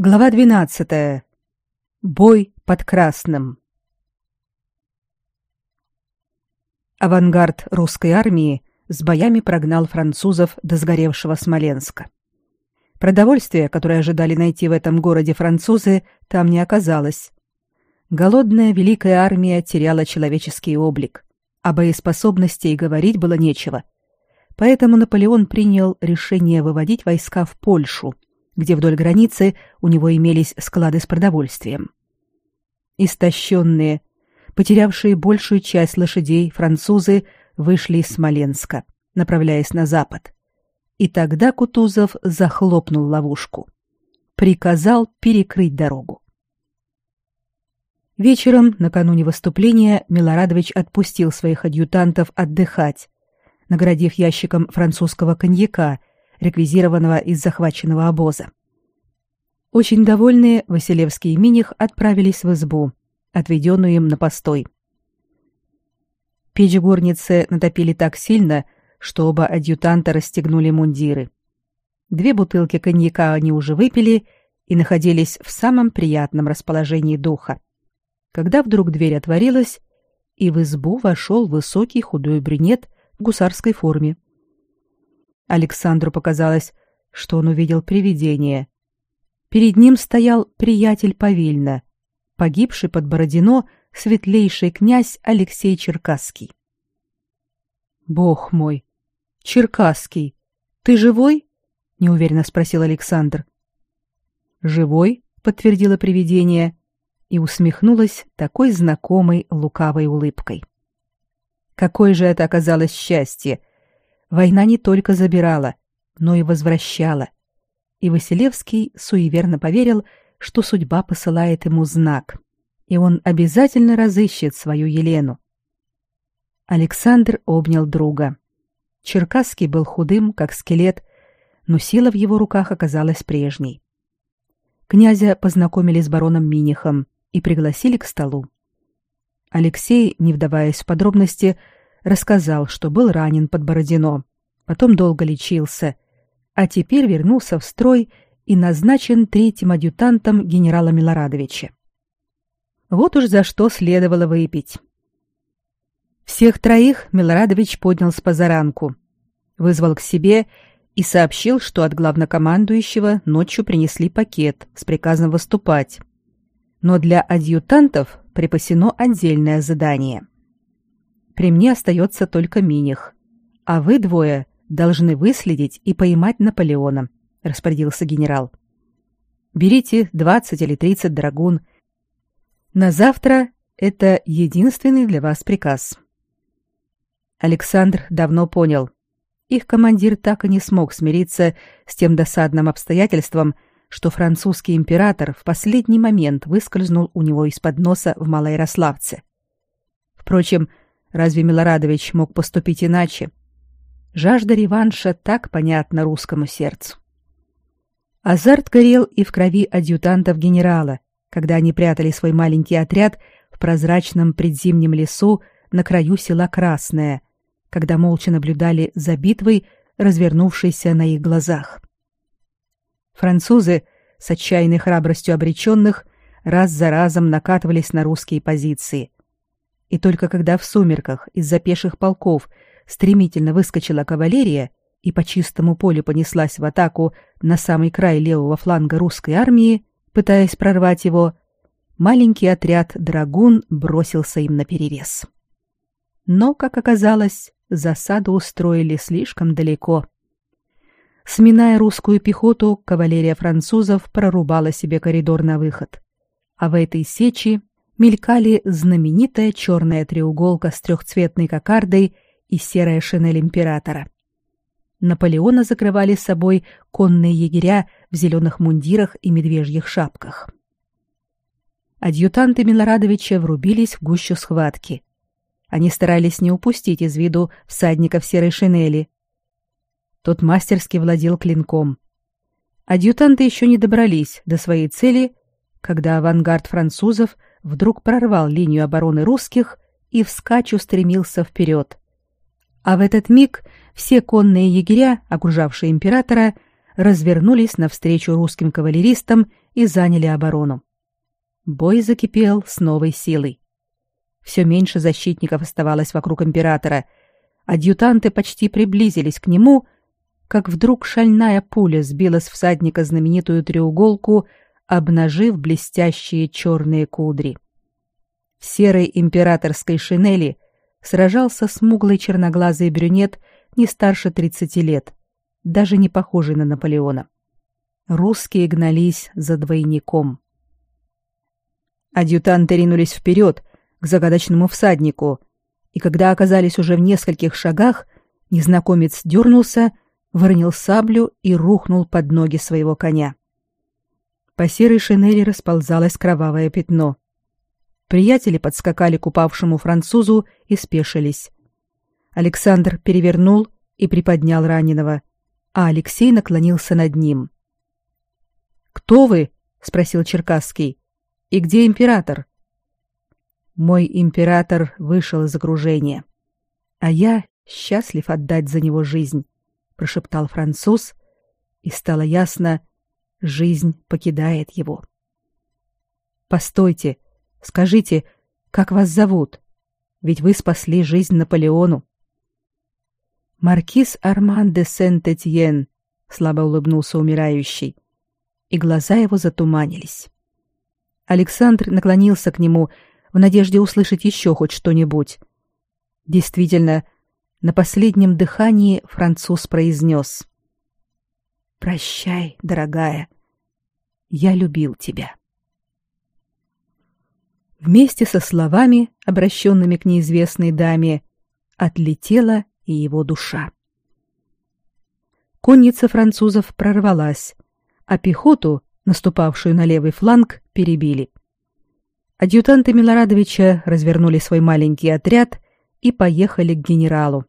Глава 12. Бой под Красным. Авангард русской армии с боями прогнал французов до сгоревшего Смоленска. Продовольствие, которое ожидали найти в этом городе французы, там не оказалось. Голодная великая армия теряла человеческий облик, а боеспособности и говорить было нечего. Поэтому Наполеон принял решение выводить войска в Польшу – где вдоль границы у него имелись склады с продовольствием. Истощенные, потерявшие большую часть лошадей, французы вышли из Смоленска, направляясь на запад. И тогда Кутузов захлопнул ловушку. Приказал перекрыть дорогу. Вечером, накануне выступления, Милорадович отпустил своих адъютантов отдыхать, наградив ящиком французского коньяка реквизированного из захваченного обоза. Очень довольные Василевский и Миних отправились в избу, отведенную им на постой. Печь горницы натопили так сильно, что оба адъютанта расстегнули мундиры. Две бутылки коньяка они уже выпили и находились в самом приятном расположении духа. Когда вдруг дверь отворилась, и в избу вошел высокий худой брюнет в гусарской форме. Александру показалось, что он увидел привидение. Перед ним стоял приятель Павильна, погибший под Бородино светлейший князь Алексей Черкасский. Бог мой, Черкасский, ты живой? неуверенно спросил Александр. Живой, подтвердило привидение и усмехнулась такой знакомой лукавой улыбкой. Какое же это оказалось счастье Война не только забирала, но и возвращала. И Василевский суеверно поверил, что судьба посылает ему знак, и он обязательно разыщет свою Елену. Александр обнял друга. Черкасский был худым, как скелет, но сила в его руках оказалась прежней. Князя познакомили с бароном Минихом и пригласили к столу. Алексей, не вдаваясь в подробности, рассказал, что был ранен под Бородино, потом долго лечился, а теперь вернулся в строй и назначен третьим адъютантом генерала Милорадовича. Вот уж за что следовало выпить. Всех троих Милорадович поднял с позаранку, вызвал к себе и сообщил, что от главнокомандующего ночью принесли пакет с приказом выступать. Но для адъютантов припасено отдельное задание — при мне остается только Миних. А вы двое должны выследить и поймать Наполеона, распорядился генерал. Берите 20 или 30 драгун. На завтра это единственный для вас приказ. Александр давно понял. Их командир так и не смог смириться с тем досадным обстоятельством, что французский император в последний момент выскользнул у него из-под носа в Малоярославце. Впрочем, Разве Милорадович мог поступить иначе? Жажда реванша так понятна русскому сердцу. Азарт горел и в крови адъютантов генерала, когда они прятали свой маленький отряд в прозрачном предзимнем лесу на краю села Красное, когда молча наблюдали за битвой, развернувшейся на их глазах. Французы, с отчаянной храбростью обреченных, раз за разом накатывались на русские позиции – и только когда в сумерках из-за пеших полков стремительно выскочила кавалерия и по чистому полю понеслась в атаку на самый край левого фланга русской армии, пытаясь прорвать его, маленький отряд драгун бросился им на перерез. Но, как оказалось, засаду устроили слишком далеко. Сминая русскую пехоту, кавалерия французов прорубала себе коридор на выход. А в этой сечи мелькали знаменитая черная треуголка с трехцветной кокардой и серая шинель императора. Наполеона закрывали собой конные егеря в зеленых мундирах и медвежьих шапках. Адъютанты Милорадовича врубились в гущу схватки. Они старались не упустить из виду всадника в серой шинели. Тот мастерски владел клинком. Адъютанты еще не добрались до своей цели, когда авангард французов вдруг прорвал линию обороны русских и вскачь устремился вперед. А в этот миг все конные егеря, окружавшие императора, развернулись навстречу русским кавалеристам и заняли оборону. Бой закипел с новой силой. Все меньше защитников оставалось вокруг императора. Адъютанты почти приблизились к нему, как вдруг шальная пуля сбила с всадника знаменитую треуголку, обнажив блестящие черные кудри. В серой императорской шинели сражался смуглый черноглазый брюнет не старше тридцати лет, даже не похожий на Наполеона. Русские гнались за двойником. Адъютанты ринулись вперед, к загадочному всаднику, и когда оказались уже в нескольких шагах, незнакомец дернулся, выронил саблю и рухнул под ноги своего коня. По серой шинели расползалось кровавое пятно. Приятели подскакали к упавшему французу и спешились. Александр перевернул и приподнял раненого, а Алексей наклонился над ним. «Кто вы?» — спросил Черкасский. «И где император?» Мой император вышел из окружения, а я счастлив отдать за него жизнь, прошептал француз, и стало ясно, жизнь покидает его. Постойте, скажите, как вас зовут? Ведь вы спасли жизнь Наполеону. Маркиз Арман де Сент-Этьен, слабо улыбнулся умирающий, и глаза его затуманились. Александр наклонился к нему в надежде услышать еще хоть что-нибудь. Действительно, на последнем дыхании француз произнес «Прощай, дорогая, я любил тебя». Вместе со словами, обращенными к неизвестной даме, отлетела и его душа. Конница французов прорвалась, а пехоту, наступавшую на левый фланг, перебили. Адъютанты Милорадовича развернули свой маленький отряд и поехали к генералу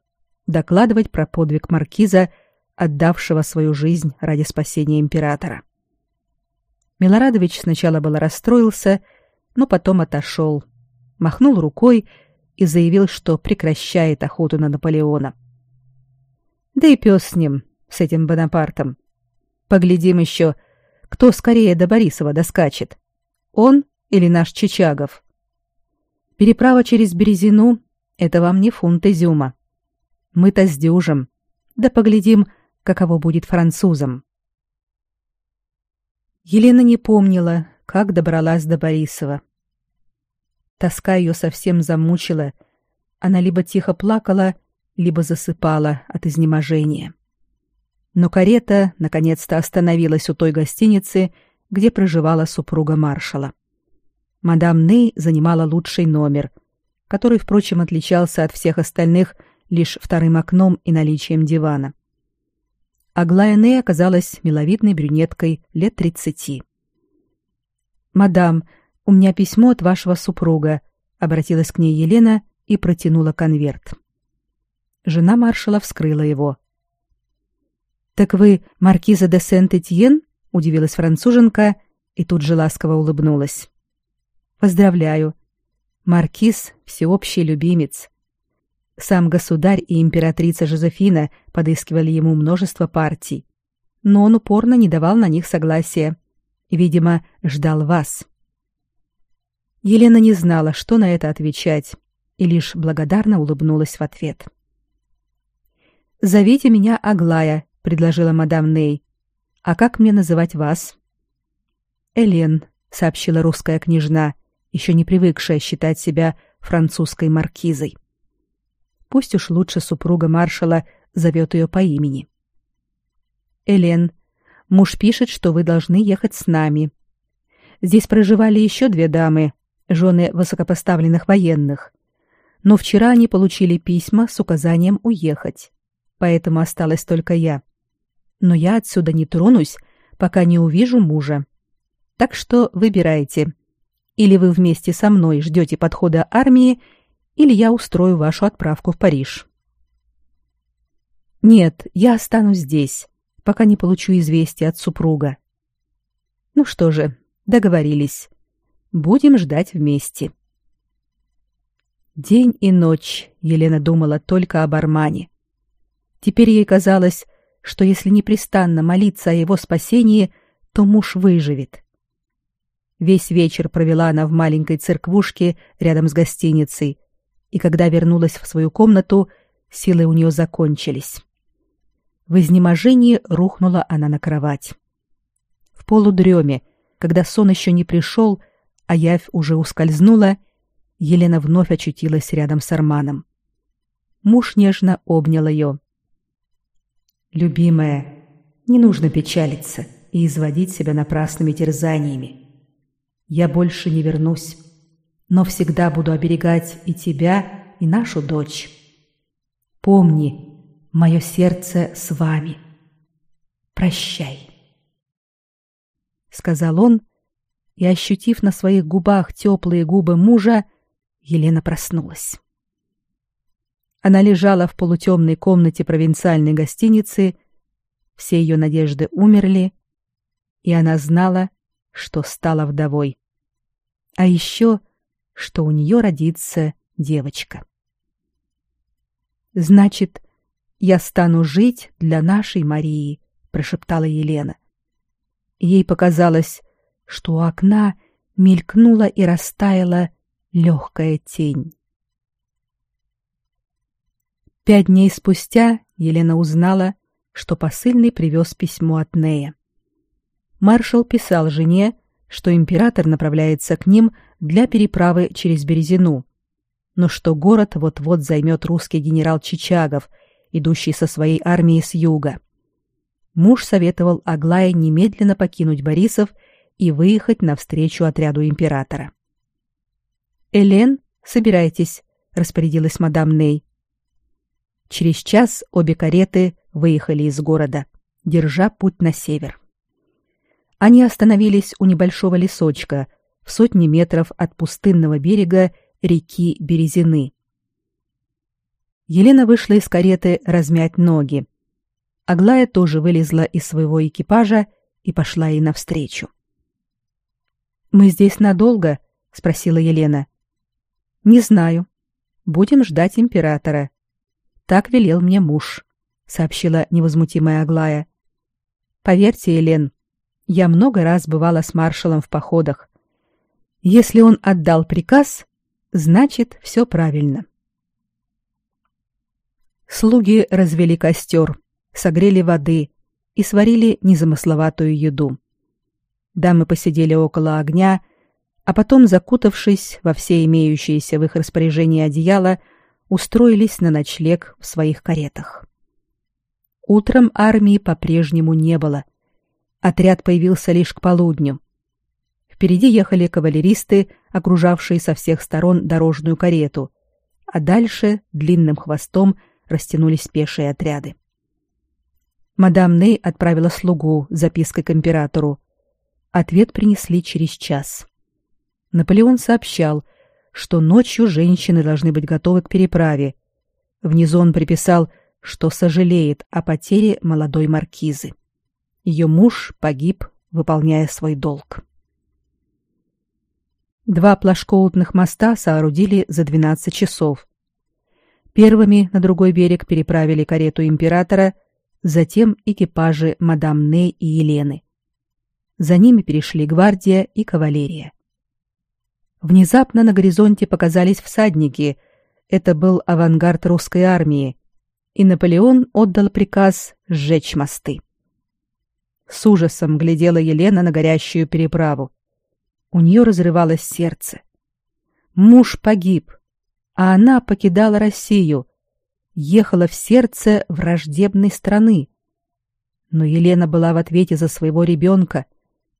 докладывать про подвиг маркиза, отдавшего свою жизнь ради спасения императора. Милорадович сначала было расстроился, но потом отошел, махнул рукой и заявил, что прекращает охоту на Наполеона. Да и пес с ним, с этим Бонапартом. Поглядим еще, кто скорее до Борисова доскачет. Он или наш Чичагов. Переправа через Березину — это вам не фунт изюма. Мы-то сдюжим. Да поглядим, каково будет французам. Елена не помнила, как добралась до Борисова. Тоска ее совсем замучила. Она либо тихо плакала, либо засыпала от изнеможения. Но карета наконец-то остановилась у той гостиницы, где проживала супруга маршала мадам Ней занимала лучший номер, который, впрочем, отличался от всех остальных лишь вторым окном и наличием дивана. Аглая Ней оказалась миловидной брюнеткой лет тридцати. «Мадам, у меня письмо от вашего супруга», — обратилась к ней Елена и протянула конверт. Жена маршала вскрыла его. «Так вы маркиза де Сент-Этьен?» — удивилась француженка и тут же ласково улыбнулась. Поздравляю. Маркиз — всеобщий любимец. Сам государь и императрица Жозефина подыскивали ему множество партий, но он упорно не давал на них согласия видимо, ждал вас. Елена не знала, что на это отвечать, и лишь благодарно улыбнулась в ответ. «Зовите меня Аглая», — предложила мадам Ней. «А как мне называть вас?» «Элен», — сообщила русская княжна, еще не привыкшая считать себя французской маркизой. Пусть уж лучше супруга маршала зовет ее по имени. Элен, муж пишет, что вы должны ехать с нами. Здесь проживали еще две дамы, жены высокопоставленных военных. Но вчера они получили письма с указанием уехать. Поэтому осталась только я. Но я отсюда не тронусь, пока не увижу мужа. Так что выбирайте. Или вы вместе со мной ждете подхода армии, или я устрою вашу отправку в Париж. Нет, я останусь здесь, пока не получу известия от супруга. Ну что же, договорились. Будем ждать вместе. День и ночь Елена думала только об Армане. Теперь ей казалось, что если непрестанно молиться о его спасении, то муж выживет. Весь вечер провела она в маленькой церквушке рядом с гостиницей, и когда вернулась в свою комнату, силы у нее закончились. В изнеможении рухнула она на кровать. В полудреме, когда сон еще не пришел, а явь уже ускользнула, Елена вновь очутилась рядом с Арманом. Муж нежно обнял ее. «Любимая, не нужно печалиться и изводить себя напрасными терзаниями. Я больше не вернусь, но всегда буду оберегать и тебя, и нашу дочь. Помни, мое сердце с вами. Прощай. Сказал он, и, ощутив на своих губах теплые губы мужа, Елена проснулась. Она лежала в полутемной комнате провинциальной гостиницы, все ее надежды умерли, и она знала, что стала вдовой. А еще, что у нее родится девочка. Значит, я стану жить для нашей Марии, прошептала Елена. Ей показалось, что у окна мелькнула и растаяла легкая тень. Пять дней спустя Елена узнала, что посыльный привез письмо от Нея. Маршал писал жене, что император направляется к ним для переправы через Березину, но что город вот-вот займет русский генерал Чичагов, идущий со своей армией с юга. Муж советовал Аглае немедленно покинуть Борисов и выехать навстречу отряду императора. «Элен, собирайтесь», — распорядилась мадам Ней. Через час обе кареты выехали из города, держа путь на север. Они остановились у небольшого лесочка в сотни метров от пустынного берега реки Березины. Елена вышла из кареты размять ноги. Аглая тоже вылезла из своего экипажа и пошла ей навстречу. «Мы здесь надолго?» — спросила Елена. «Не знаю. Будем ждать императора. Так велел мне муж», — сообщила невозмутимая Аглая. «Поверьте, Елен, я много раз бывала с маршалом в походах. Если он отдал приказ, значит, все правильно. Слуги развели костер, согрели воды и сварили незамысловатую еду. Дамы посидели около огня, а потом, закутавшись во все имеющиеся в их распоряжении одеяла, устроились на ночлег в своих каретах. Утром армии по-прежнему не было — Отряд появился лишь к полудню. Впереди ехали кавалеристы, окружавшие со всех сторон дорожную карету, а дальше длинным хвостом растянулись пешие отряды. Мадам Ней отправила слугу с запиской к императору. Ответ принесли через час. Наполеон сообщал, что ночью женщины должны быть готовы к переправе. Внизу он приписал, что сожалеет о потере молодой маркизы. Ее муж погиб, выполняя свой долг. Два плашкоутных моста соорудили за 12 часов. Первыми на другой берег переправили карету императора, затем экипажи мадам Ней и Елены. За ними перешли гвардия и кавалерия. Внезапно на горизонте показались всадники. Это был авангард русской армии, и Наполеон отдал приказ сжечь мосты. С ужасом глядела Елена на горящую переправу. У нее разрывалось сердце. Муж погиб, а она покидала Россию, ехала в сердце враждебной страны. Но Елена была в ответе за своего ребенка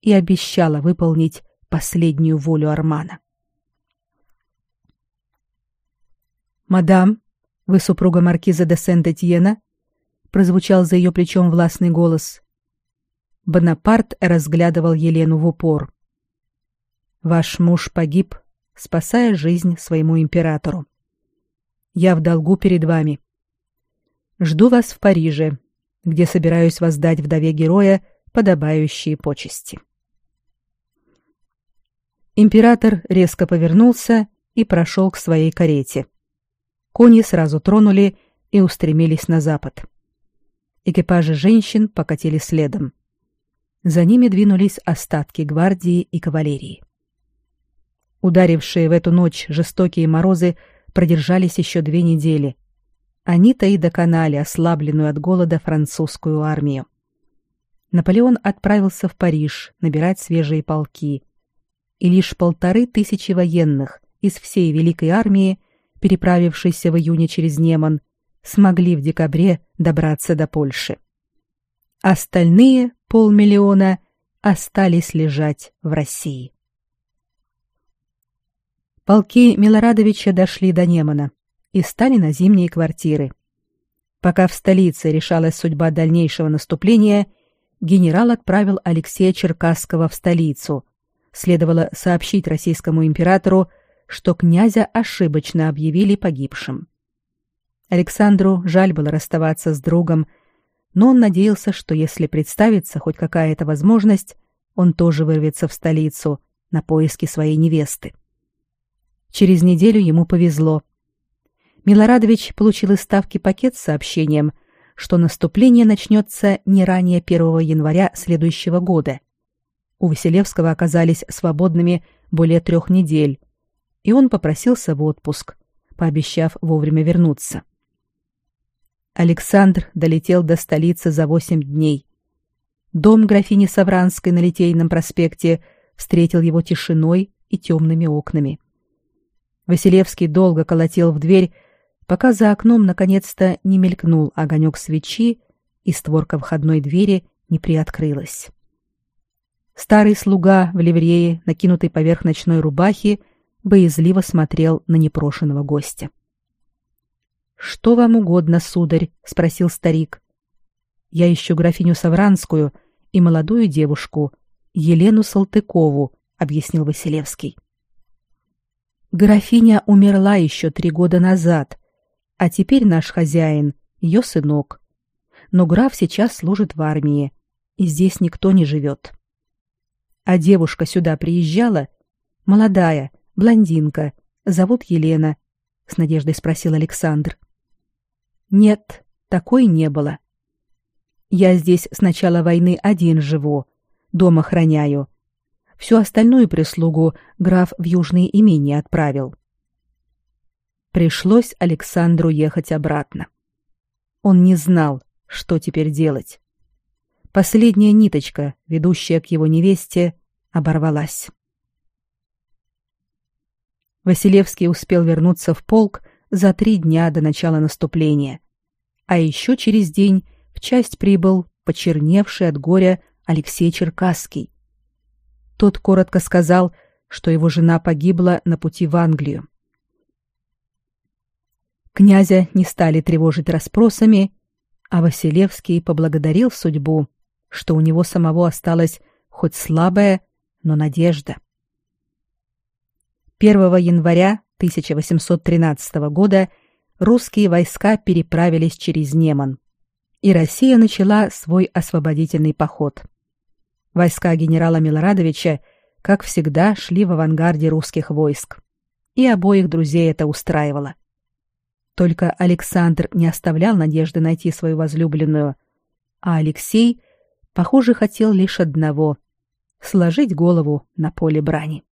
и обещала выполнить последнюю волю Армана. «Мадам, вы супруга маркиза де Сент-Этьена?» прозвучал за ее плечом властный голос. Бонапарт разглядывал Елену в упор. Ваш муж погиб, спасая жизнь своему императору. Я в долгу перед вами. Жду вас в Париже, где собираюсь воздать вдове героя подобающие почести. Император резко повернулся и прошел к своей карете. Кони сразу тронули и устремились на запад. Экипажи женщин покатили следом. За ними двинулись остатки гвардии и кавалерии. Ударившие в эту ночь жестокие морозы продержались еще две недели. Они-то и доконали ослабленную от голода французскую армию. Наполеон отправился в Париж набирать свежие полки, и лишь полторы тысячи военных из всей великой армии, переправившейся в июне через Неман, смогли в декабре добраться до Польши. Остальные полмиллиона остались лежать в России. Полки Милорадовича дошли до Немана и стали на зимние квартиры. Пока в столице решалась судьба дальнейшего наступления, генерал отправил Алексея Черкасского в столицу. Следовало сообщить российскому императору, что князя ошибочно объявили погибшим. Александру жаль было расставаться с другом, но он надеялся, что если представится хоть какая-то возможность, он тоже вырвется в столицу на поиски своей невесты. Через неделю ему повезло. Милорадович получил из ставки пакет с сообщением, что наступление начнется не ранее 1 января следующего года. У Василевского оказались свободными более трех недель, и он попросился в отпуск, пообещав вовремя вернуться. Александр долетел до столицы за восемь дней. Дом графини Савранской на Литейном проспекте встретил его тишиной и темными окнами. Василевский долго колотил в дверь, пока за окном наконец-то не мелькнул огонек свечи и створка входной двери не приоткрылась. Старый слуга в ливрее, накинутой поверх ночной рубахи, боязливо смотрел на непрошенного гостя. Что вам угодно, сударь, спросил старик. Я ищу графиню Савранскую и молодую девушку Елену Салтыкову, объяснил Василевский. Графиня умерла еще три года назад, а теперь наш хозяин ее сынок. Но граф сейчас служит в армии, и здесь никто не живет. А девушка сюда приезжала, молодая, блондинка, зовут Елена, с надеждой спросил Александр. Нет, такой не было. Я здесь с начала войны один живу, дом охраняю. Всю остальную прислугу граф в южные имения отправил. Пришлось Александру ехать обратно. Он не знал, что теперь делать. Последняя ниточка, ведущая к его невесте, оборвалась. Василевский успел вернуться в полк за три дня до начала наступления. А еще через день в часть прибыл почерневший от горя Алексей Черкасский. Тот коротко сказал, что его жена погибла на пути в Англию. Князя не стали тревожить расспросами, а Василевский поблагодарил судьбу, что у него самого осталась хоть слабая, но надежда. 1 января 1813 года русские войска переправились через Неман, и Россия начала свой освободительный поход. Войска генерала Милорадовича, как всегда, шли в авангарде русских войск, и обоих друзей это устраивало. Только Александр не оставлял надежды найти свою возлюбленную, а Алексей, похоже, хотел лишь одного — сложить голову на поле брани.